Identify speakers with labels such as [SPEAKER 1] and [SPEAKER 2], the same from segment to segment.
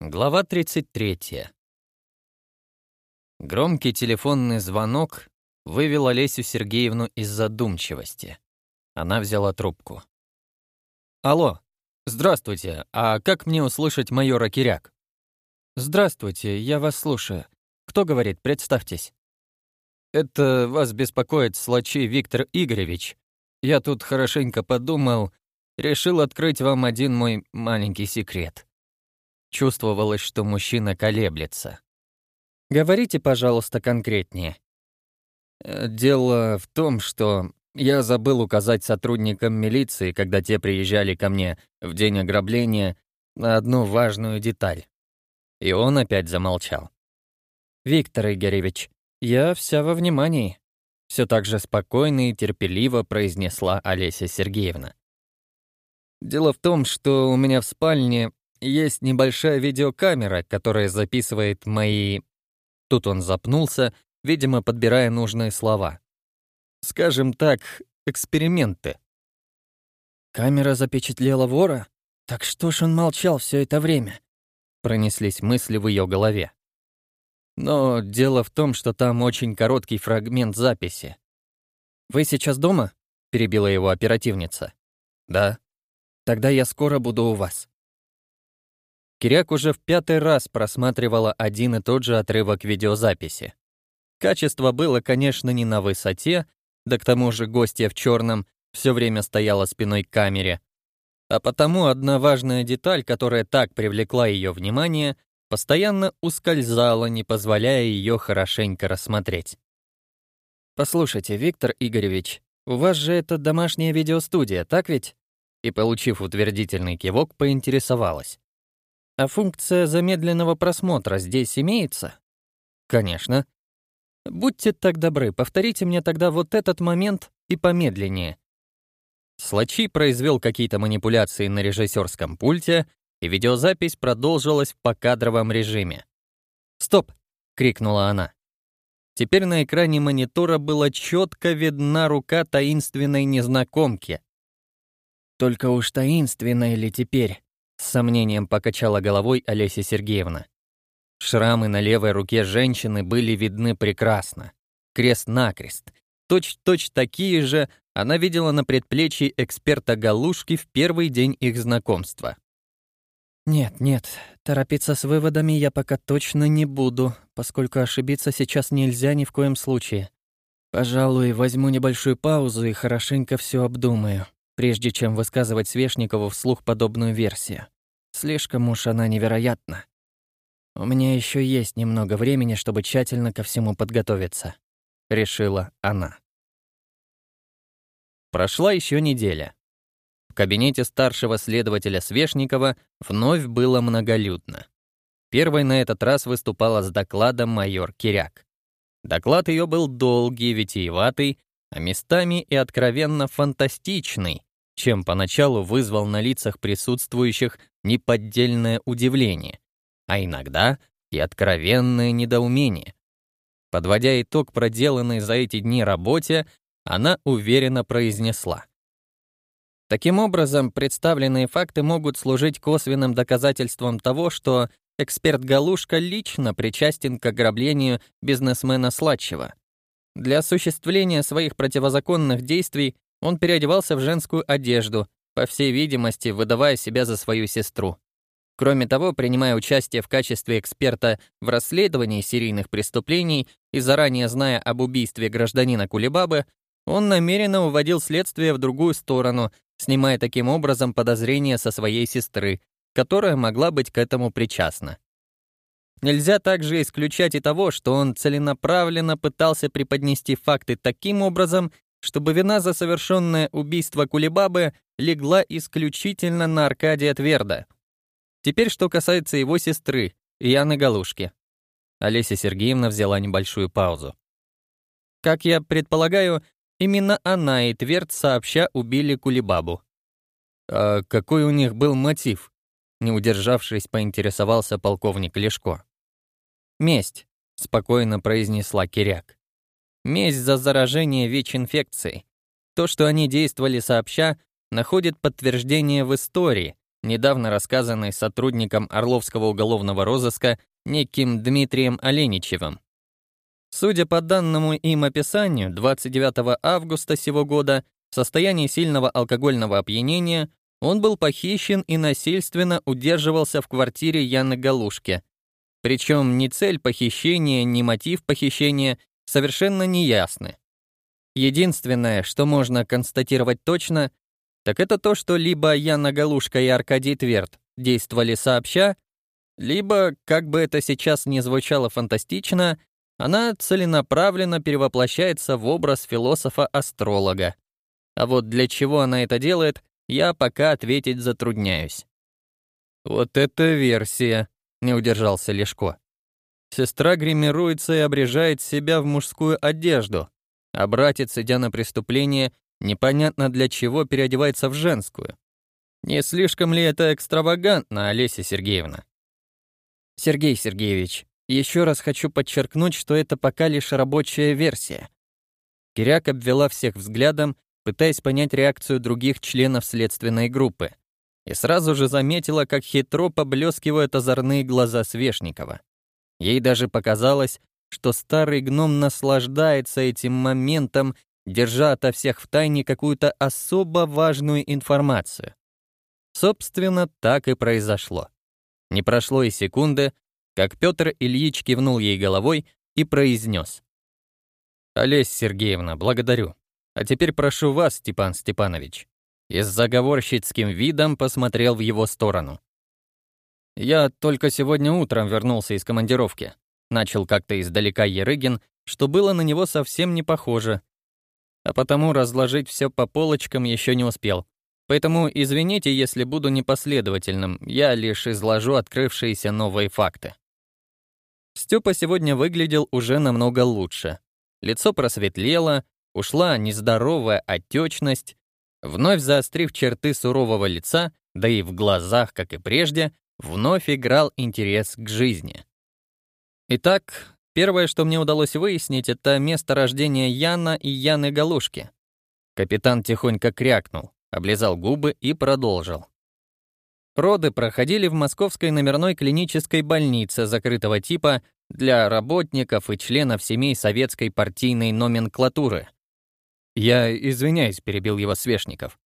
[SPEAKER 1] Глава 33. Громкий телефонный звонок вывел Олесю Сергеевну из задумчивости. Она взяла трубку. «Алло, здравствуйте, а как мне услышать майора Киряк?» «Здравствуйте, я вас слушаю. Кто говорит, представьтесь?» «Это вас беспокоит Слачи Виктор Игоревич. Я тут хорошенько подумал, решил открыть вам один мой маленький секрет». Чувствовалось, что мужчина колеблется. «Говорите, пожалуйста, конкретнее». «Э, «Дело в том, что я забыл указать сотрудникам милиции, когда те приезжали ко мне в день ограбления, на одну важную деталь». И он опять замолчал. «Виктор Игоревич, я вся во внимании», — все так же спокойно и терпеливо произнесла Олеся Сергеевна. «Дело в том, что у меня в спальне есть небольшая видеокамера, которая записывает мои...» Тут он запнулся, видимо, подбирая нужные слова. «Скажем так, эксперименты». «Камера запечатлела вора? Так что ж он молчал все это время?» Пронеслись мысли в ее голове. Но дело в том, что там очень короткий фрагмент записи. «Вы сейчас дома?» — перебила его оперативница. «Да». «Тогда я скоро буду у вас». Киряк уже в пятый раз просматривала один и тот же отрывок видеозаписи. Качество было, конечно, не на высоте, да к тому же гостья в черном все время стояла спиной к камере. А потому одна важная деталь, которая так привлекла ее внимание, постоянно ускользала, не позволяя ее хорошенько рассмотреть. «Послушайте, Виктор Игоревич, у вас же это домашняя видеостудия, так ведь?» И, получив утвердительный кивок, поинтересовалась. А функция замедленного просмотра здесь имеется? Конечно. Будьте так добры, повторите мне тогда вот этот момент и помедленнее. Слачи произвел какие-то манипуляции на режиссерском пульте, и видеозапись продолжилась в покадровом режиме. «Стоп!» — крикнула она. Теперь на экране монитора была четко видна рука таинственной незнакомки. «Только уж таинственная ли теперь?» С сомнением покачала головой Олеся Сергеевна. Шрамы на левой руке женщины были видны прекрасно. Крест-накрест. Точь-точь такие же она видела на предплечье эксперта Галушки в первый день их знакомства. «Нет, нет, торопиться с выводами я пока точно не буду, поскольку ошибиться сейчас нельзя ни в коем случае. Пожалуй, возьму небольшую паузу и хорошенько все обдумаю», прежде чем высказывать Свешникову вслух подобную версию. Слишком уж она невероятна. У меня еще есть немного времени, чтобы тщательно ко всему подготовиться, решила она. Прошла еще неделя. В кабинете старшего следователя Свешникова вновь было многолюдно. Первой на этот раз выступала с докладом майор Киряк. Доклад ее был долгий, витиеватый, а местами и откровенно фантастичный, чем поначалу вызвал на лицах присутствующих неподдельное удивление, а иногда и откровенное недоумение. Подводя итог проделанной за эти дни работе, она уверенно произнесла. Таким образом, представленные факты могут служить косвенным доказательством того, что эксперт Галушка лично причастен к ограблению бизнесмена Сладчева. Для осуществления своих противозаконных действий он переодевался в женскую одежду, по всей видимости, выдавая себя за свою сестру. Кроме того, принимая участие в качестве эксперта в расследовании серийных преступлений и заранее зная об убийстве гражданина Кулебабы, он намеренно уводил следствие в другую сторону, снимая таким образом подозрения со своей сестры, которая могла быть к этому причастна. Нельзя также исключать и того, что он целенаправленно пытался преподнести факты таким образом, чтобы вина за совершенное убийство Кулибабы легла исключительно на Аркадия Тверда. Теперь, что касается его сестры, Яны Галушки. Олеся Сергеевна взяла небольшую паузу. Как я предполагаю, именно она и Тверд сообща убили Кулибабу. «А какой у них был мотив?» Не удержавшись, поинтересовался полковник Лешко. «Месть», — спокойно произнесла Киряк. Месть за заражение ВИЧ-инфекцией. То, что они действовали сообща, находит подтверждение в истории, недавно рассказанной сотрудником Орловского уголовного розыска неким Дмитрием Оленичевым. Судя по данному им описанию, 29 августа сего года в состоянии сильного алкогольного опьянения он был похищен и насильственно удерживался в квартире Яны Галушки. Причем ни цель похищения, ни мотив похищения совершенно неясны. Единственное, что можно констатировать точно, так это то, что либо Яна Галушка и Аркадий Тверд действовали сообща, либо, как бы это сейчас не звучало фантастично, она целенаправленно перевоплощается в образ философа-астролога. А вот для чего она это делает, я пока ответить затрудняюсь. «Вот это версия», — не удержался Лешко. Сестра гримируется и обрежает себя в мужскую одежду, а братец, идя на преступление, непонятно для чего переодевается в женскую. Не слишком ли это экстравагантно, Олеся Сергеевна? Сергей Сергеевич, еще раз хочу подчеркнуть, что это пока лишь рабочая версия. Киряк обвела всех взглядом, пытаясь понять реакцию других членов следственной группы, и сразу же заметила, как хитро поблескивают озорные глаза Свешникова. Ей даже показалось, что старый гном наслаждается этим моментом, держа ото всех в тайне какую-то особо важную информацию. Собственно, так и произошло. Не прошло и секунды, как Петр Ильич кивнул ей головой и произнес. «Олесь Сергеевна, благодарю. А теперь прошу вас, Степан Степанович». И с заговорщицким видом посмотрел в его сторону. «Я только сегодня утром вернулся из командировки», — начал как-то издалека Ерыгин, что было на него совсем не похоже. А потому разложить все по полочкам еще не успел. Поэтому извините, если буду непоследовательным, я лишь изложу открывшиеся новые факты. Степа сегодня выглядел уже намного лучше. Лицо просветлело, ушла нездоровая отечность. Вновь заострив черты сурового лица, да и в глазах, как и прежде, вновь играл интерес к жизни. Итак, первое, что мне удалось выяснить, это место рождения Яна и Яны Галушки. Капитан тихонько крякнул, облизал губы и продолжил. Роды проходили в Московской номерной клинической больнице закрытого типа для работников и членов семей советской партийной номенклатуры. «Я извиняюсь», — перебил его Свешников.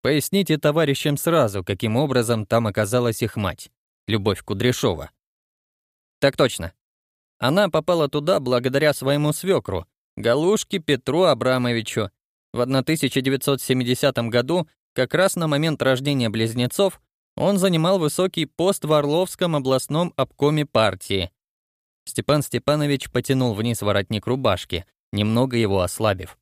[SPEAKER 1] «Поясните товарищам сразу, каким образом там оказалась их мать. Любовь Кудряшова. Так точно. Она попала туда благодаря своему свекру, Галушке Петру Абрамовичу. В 1970 году, как раз на момент рождения близнецов, он занимал высокий пост в Орловском областном обкоме партии. Степан Степанович потянул вниз воротник рубашки, немного его ослабив.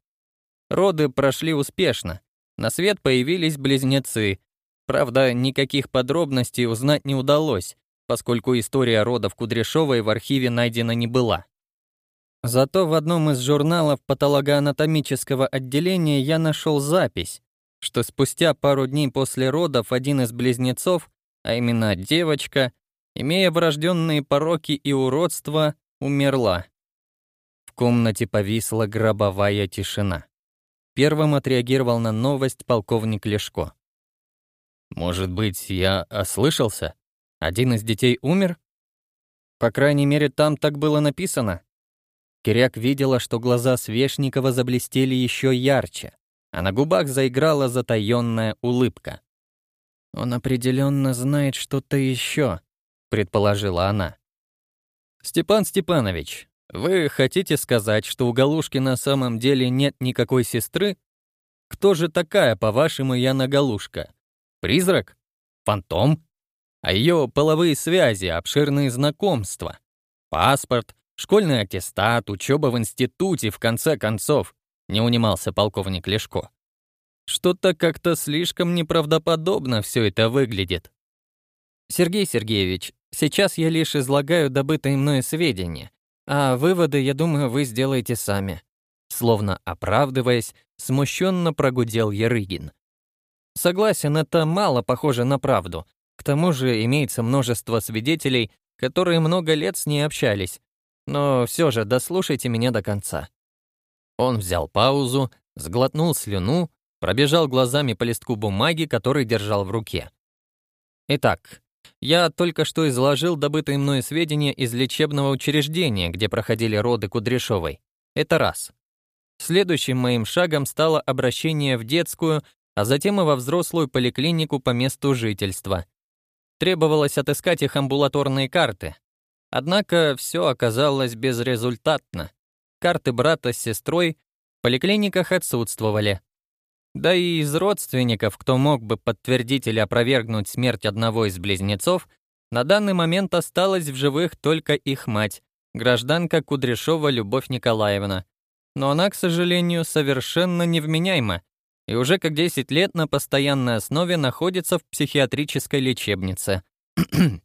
[SPEAKER 1] Роды прошли успешно. На свет появились близнецы, Правда, никаких подробностей узнать не удалось, поскольку история родов Кудряшовой в архиве найдена не была. Зато в одном из журналов патологоанатомического отделения я нашел запись, что спустя пару дней после родов один из близнецов, а именно девочка, имея врожденные пороки и уродства, умерла. В комнате повисла гробовая тишина. Первым отреагировал на новость полковник Лешко. Может быть, я ослышался? Один из детей умер? По крайней мере, там так было написано. Киряк видела, что глаза Свешникова заблестели еще ярче, а на губах заиграла затаённая улыбка. «Он определенно знает что-то еще, предположила она. «Степан Степанович, вы хотите сказать, что у Галушки на самом деле нет никакой сестры? Кто же такая, по-вашему, Яна Галушка?» Призрак? Фантом? А ее половые связи, обширные знакомства? Паспорт? Школьный аттестат? Учеба в институте, в конце концов? Не унимался полковник Лешко. Что-то как-то слишком неправдоподобно все это выглядит. Сергей Сергеевич, сейчас я лишь излагаю добытые мною сведения, а выводы, я думаю, вы сделаете сами. Словно оправдываясь, смущенно прогудел Ярыгин. Согласен, это мало похоже на правду. К тому же имеется множество свидетелей, которые много лет с ней общались. Но все же дослушайте меня до конца. Он взял паузу, сглотнул слюну, пробежал глазами по листку бумаги, который держал в руке. Итак, я только что изложил добытые мной сведения из лечебного учреждения, где проходили роды Кудряшовой. Это раз. Следующим моим шагом стало обращение в детскую а затем и во взрослую поликлинику по месту жительства. Требовалось отыскать их амбулаторные карты. Однако все оказалось безрезультатно. Карты брата с сестрой в поликлиниках отсутствовали. Да и из родственников, кто мог бы подтвердить или опровергнуть смерть одного из близнецов, на данный момент осталась в живых только их мать, гражданка Кудряшова Любовь Николаевна. Но она, к сожалению, совершенно невменяема, и уже как 10 лет на постоянной основе находится в психиатрической лечебнице.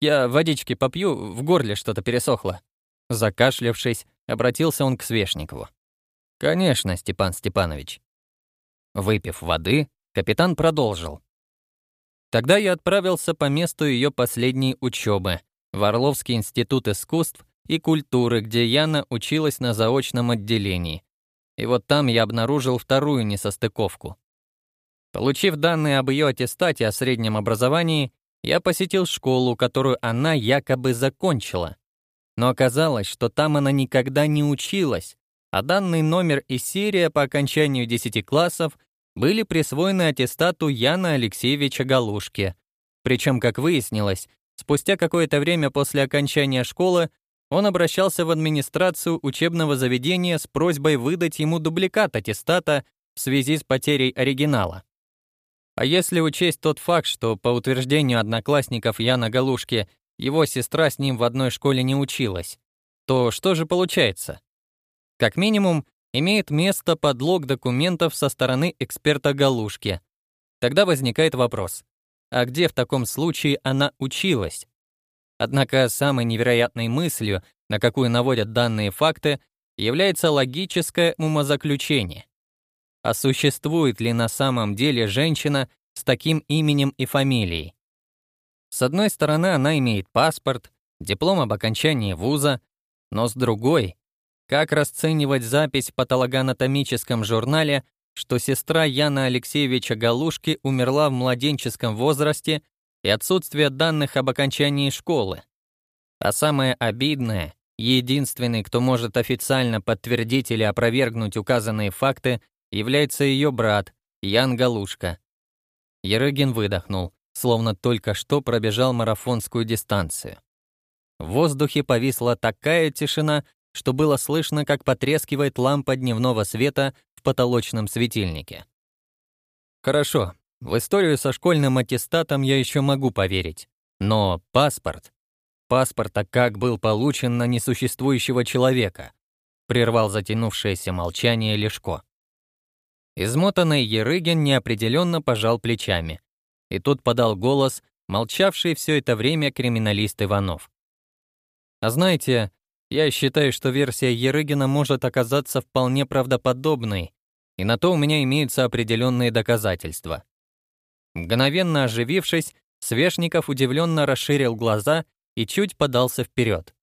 [SPEAKER 1] «Я водички попью, в горле что-то пересохло». Закашлявшись, обратился он к Свешникову. «Конечно, Степан Степанович». Выпив воды, капитан продолжил. Тогда я отправился по месту ее последней учебы в Орловский институт искусств и культуры, где Яна училась на заочном отделении, и вот там я обнаружил вторую несостыковку. Получив данные об ее аттестате о среднем образовании, я посетил школу, которую она якобы закончила. Но оказалось, что там она никогда не училась, а данный номер и серия по окончанию 10 классов были присвоены аттестату Яна Алексеевича Галушки. Причем, как выяснилось, спустя какое-то время после окончания школы он обращался в администрацию учебного заведения с просьбой выдать ему дубликат аттестата в связи с потерей оригинала. А если учесть тот факт, что, по утверждению одноклассников Яна Галушки, его сестра с ним в одной школе не училась, то что же получается? Как минимум, имеет место подлог документов со стороны эксперта Галушки. Тогда возникает вопрос, а где в таком случае она училась? Однако самой невероятной мыслью, на какую наводят данные факты, является логическое умозаключение. А существует ли на самом деле женщина с таким именем и фамилией? С одной стороны, она имеет паспорт, диплом об окончании вуза, но с другой, как расценивать запись в патологоанатомическом журнале, что сестра Яна Алексеевича Галушки умерла в младенческом возрасте и отсутствие данных об окончании школы. А самое обидное, единственный, кто может официально подтвердить или опровергнуть указанные факты, является ее брат, Ян Галушка. Ерыгин выдохнул, словно только что пробежал марафонскую дистанцию. В воздухе повисла такая тишина, что было слышно, как потрескивает лампа дневного света в потолочном светильнике. «Хорошо, в историю со школьным аттестатом я еще могу поверить. Но паспорт... Паспорта как был получен на несуществующего человека? Прервал затянувшееся молчание Лешко. Измотанный Ерыгин неопределенно пожал плечами. И тут подал голос, молчавший все это время криминалист Иванов. «А знаете, я считаю, что версия Ерыгина может оказаться вполне правдоподобной, и на то у меня имеются определенные доказательства. Мгновенно оживившись, Свешников удивленно расширил глаза и чуть подался вперед.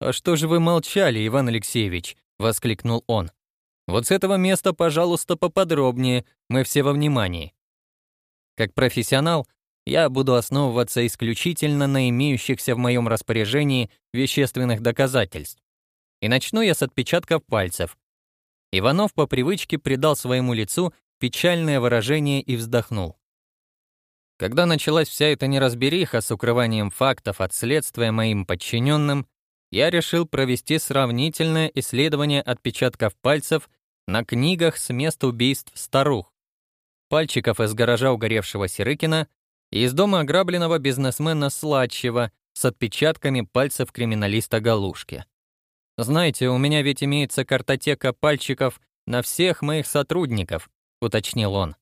[SPEAKER 1] «А что же вы молчали, Иван Алексеевич?» — воскликнул он. «Вот с этого места, пожалуйста, поподробнее, мы все во внимании». Как профессионал, я буду основываться исключительно на имеющихся в моем распоряжении вещественных доказательств. И начну я с отпечатков пальцев. Иванов по привычке придал своему лицу печальное выражение и вздохнул. Когда началась вся эта неразбериха с укрыванием фактов от следствия моим подчиненным, я решил провести сравнительное исследование отпечатков пальцев на книгах с места убийств старух. Пальчиков из гаража угоревшего Сирыкина и из дома ограбленного бизнесмена Сладчева с отпечатками пальцев криминалиста Галушки. «Знаете, у меня ведь имеется картотека пальчиков на всех моих сотрудников», — уточнил он.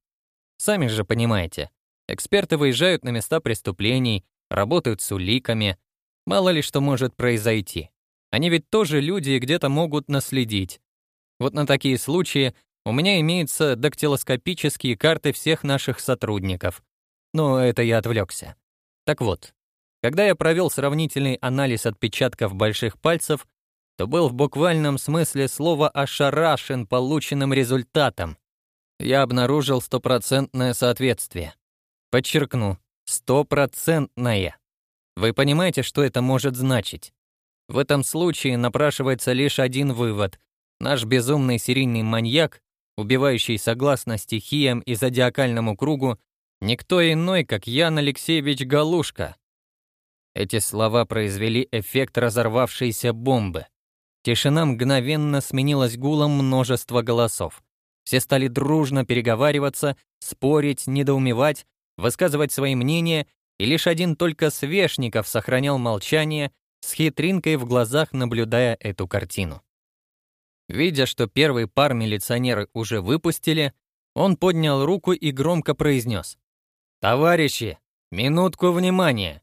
[SPEAKER 1] «Сами же понимаете, Эксперты выезжают на места преступлений, работают с уликами. Мало ли что может произойти. Они ведь тоже люди и где-то могут наследить. Вот на такие случаи у меня имеются дактилоскопические карты всех наших сотрудников. Но это я отвлекся. Так вот, когда я провел сравнительный анализ отпечатков больших пальцев, то был в буквальном смысле слова ошарашен полученным результатом. Я обнаружил стопроцентное соответствие. Подчеркну, стопроцентное. Вы понимаете, что это может значить? В этом случае напрашивается лишь один вывод. Наш безумный серийный маньяк, убивающий согласно стихиям и зодиакальному кругу, никто иной, как Ян Алексеевич Галушка. Эти слова произвели эффект разорвавшейся бомбы. Тишина мгновенно сменилась гулом множества голосов. Все стали дружно переговариваться, спорить, недоумевать, высказывать свои мнения, и лишь один только Свешников сохранял молчание, с хитринкой в глазах наблюдая эту картину. Видя, что первый пар милиционеры уже выпустили, он поднял руку и громко произнес «Товарищи, минутку внимания!»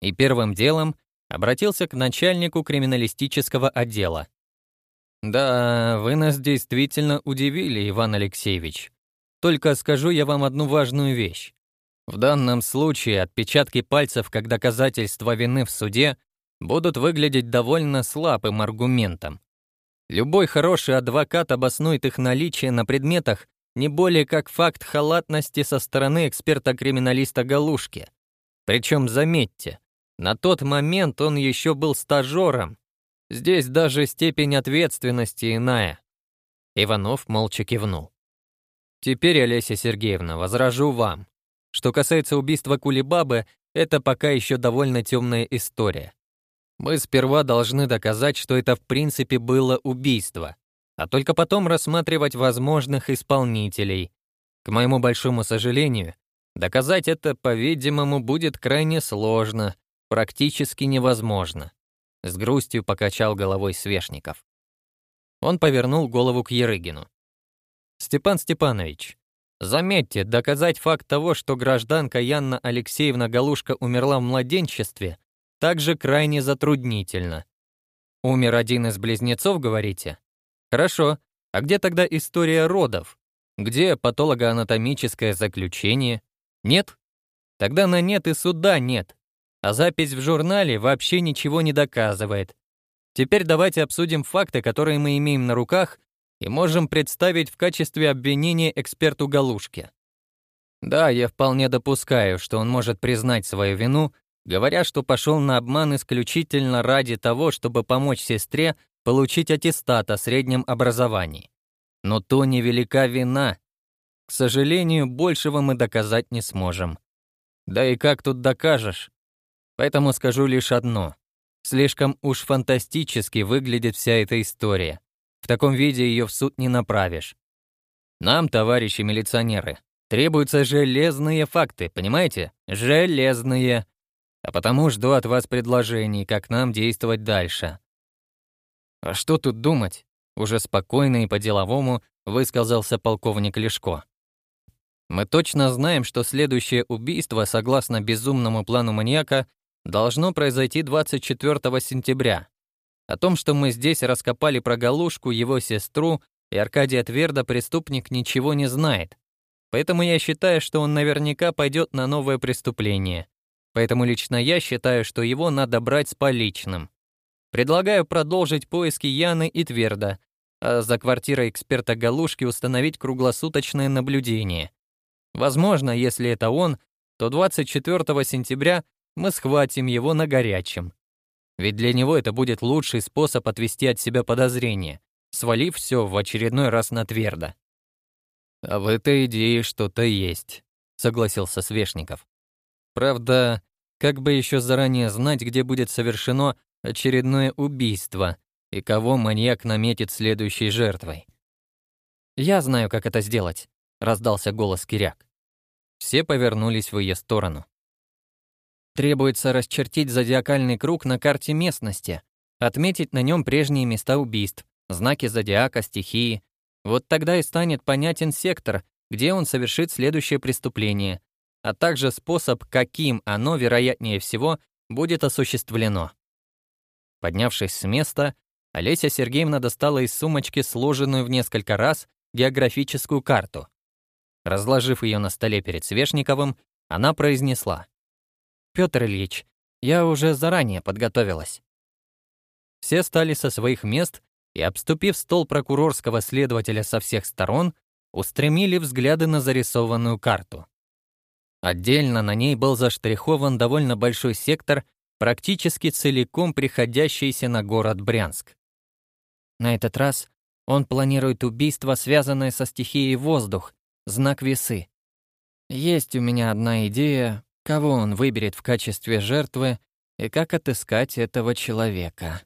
[SPEAKER 1] И первым делом обратился к начальнику криминалистического отдела. «Да, вы нас действительно удивили, Иван Алексеевич. Только скажу я вам одну важную вещь. В данном случае отпечатки пальцев как доказательство вины в суде будут выглядеть довольно слабым аргументом. Любой хороший адвокат обоснует их наличие на предметах не более как факт халатности со стороны эксперта-криминалиста Галушки. Причем, заметьте, на тот момент он еще был стажером. Здесь даже степень ответственности иная. Иванов молча кивнул. Теперь, Олеся Сергеевна, возражу вам. Что касается убийства Кулибабы, это пока еще довольно темная история. Мы сперва должны доказать, что это в принципе было убийство, а только потом рассматривать возможных исполнителей. К моему большому сожалению, доказать это, по-видимому, будет крайне сложно, практически невозможно. С грустью покачал головой Свешников. Он повернул голову к Ерыгину. «Степан Степанович, Заметьте, доказать факт того, что гражданка Янна Алексеевна Галушка умерла в младенчестве, также крайне затруднительно. Умер один из близнецов, говорите? Хорошо. А где тогда история родов? Где патологоанатомическое заключение? Нет? Тогда на нет и суда нет. А запись в журнале вообще ничего не доказывает. Теперь давайте обсудим факты, которые мы имеем на руках и можем представить в качестве обвинения эксперту Галушке. Да, я вполне допускаю, что он может признать свою вину, говоря, что пошел на обман исключительно ради того, чтобы помочь сестре получить аттестат о среднем образовании. Но то невелика вина. К сожалению, большего мы доказать не сможем. Да и как тут докажешь? Поэтому скажу лишь одно. Слишком уж фантастически выглядит вся эта история. В таком виде ее в суд не направишь. Нам, товарищи милиционеры, требуются железные факты, понимаете? Железные. А потому жду от вас предложений, как нам действовать дальше. А что тут думать? Уже спокойно и по-деловому высказался полковник Лешко. Мы точно знаем, что следующее убийство, согласно безумному плану маньяка, должно произойти 24 сентября. О том, что мы здесь раскопали проголушку, его сестру и Аркадия Тверда, преступник ничего не знает. Поэтому я считаю, что он наверняка пойдет на новое преступление. Поэтому лично я считаю, что его надо брать с поличным. Предлагаю продолжить поиски Яны и Тверда, а за квартирой эксперта Галушки установить круглосуточное наблюдение. Возможно, если это он, то 24 сентября мы схватим его на горячем. Ведь для него это будет лучший способ отвести от себя подозрения, свалив все в очередной раз на твердо. «А в этой идее что-то есть», — согласился Свешников. «Правда, как бы еще заранее знать, где будет совершено очередное убийство и кого маньяк наметит следующей жертвой?» «Я знаю, как это сделать», — раздался голос Киряк. Все повернулись в ее сторону. Требуется расчертить зодиакальный круг на карте местности, отметить на нем прежние места убийств, знаки зодиака, стихии. Вот тогда и станет понятен сектор, где он совершит следующее преступление, а также способ, каким оно, вероятнее всего, будет осуществлено. Поднявшись с места, Олеся Сергеевна достала из сумочки сложенную в несколько раз географическую карту. Разложив ее на столе перед Свешниковым, она произнесла — Петр Ильич, я уже заранее подготовилась». Все стали со своих мест и, обступив стол прокурорского следователя со всех сторон, устремили взгляды на зарисованную карту. Отдельно на ней был заштрихован довольно большой сектор, практически целиком приходящийся на город Брянск. На этот раз он планирует убийство, связанное со стихией воздух, знак весы. Есть у меня одна идея кого он выберет в качестве жертвы и как отыскать этого человека.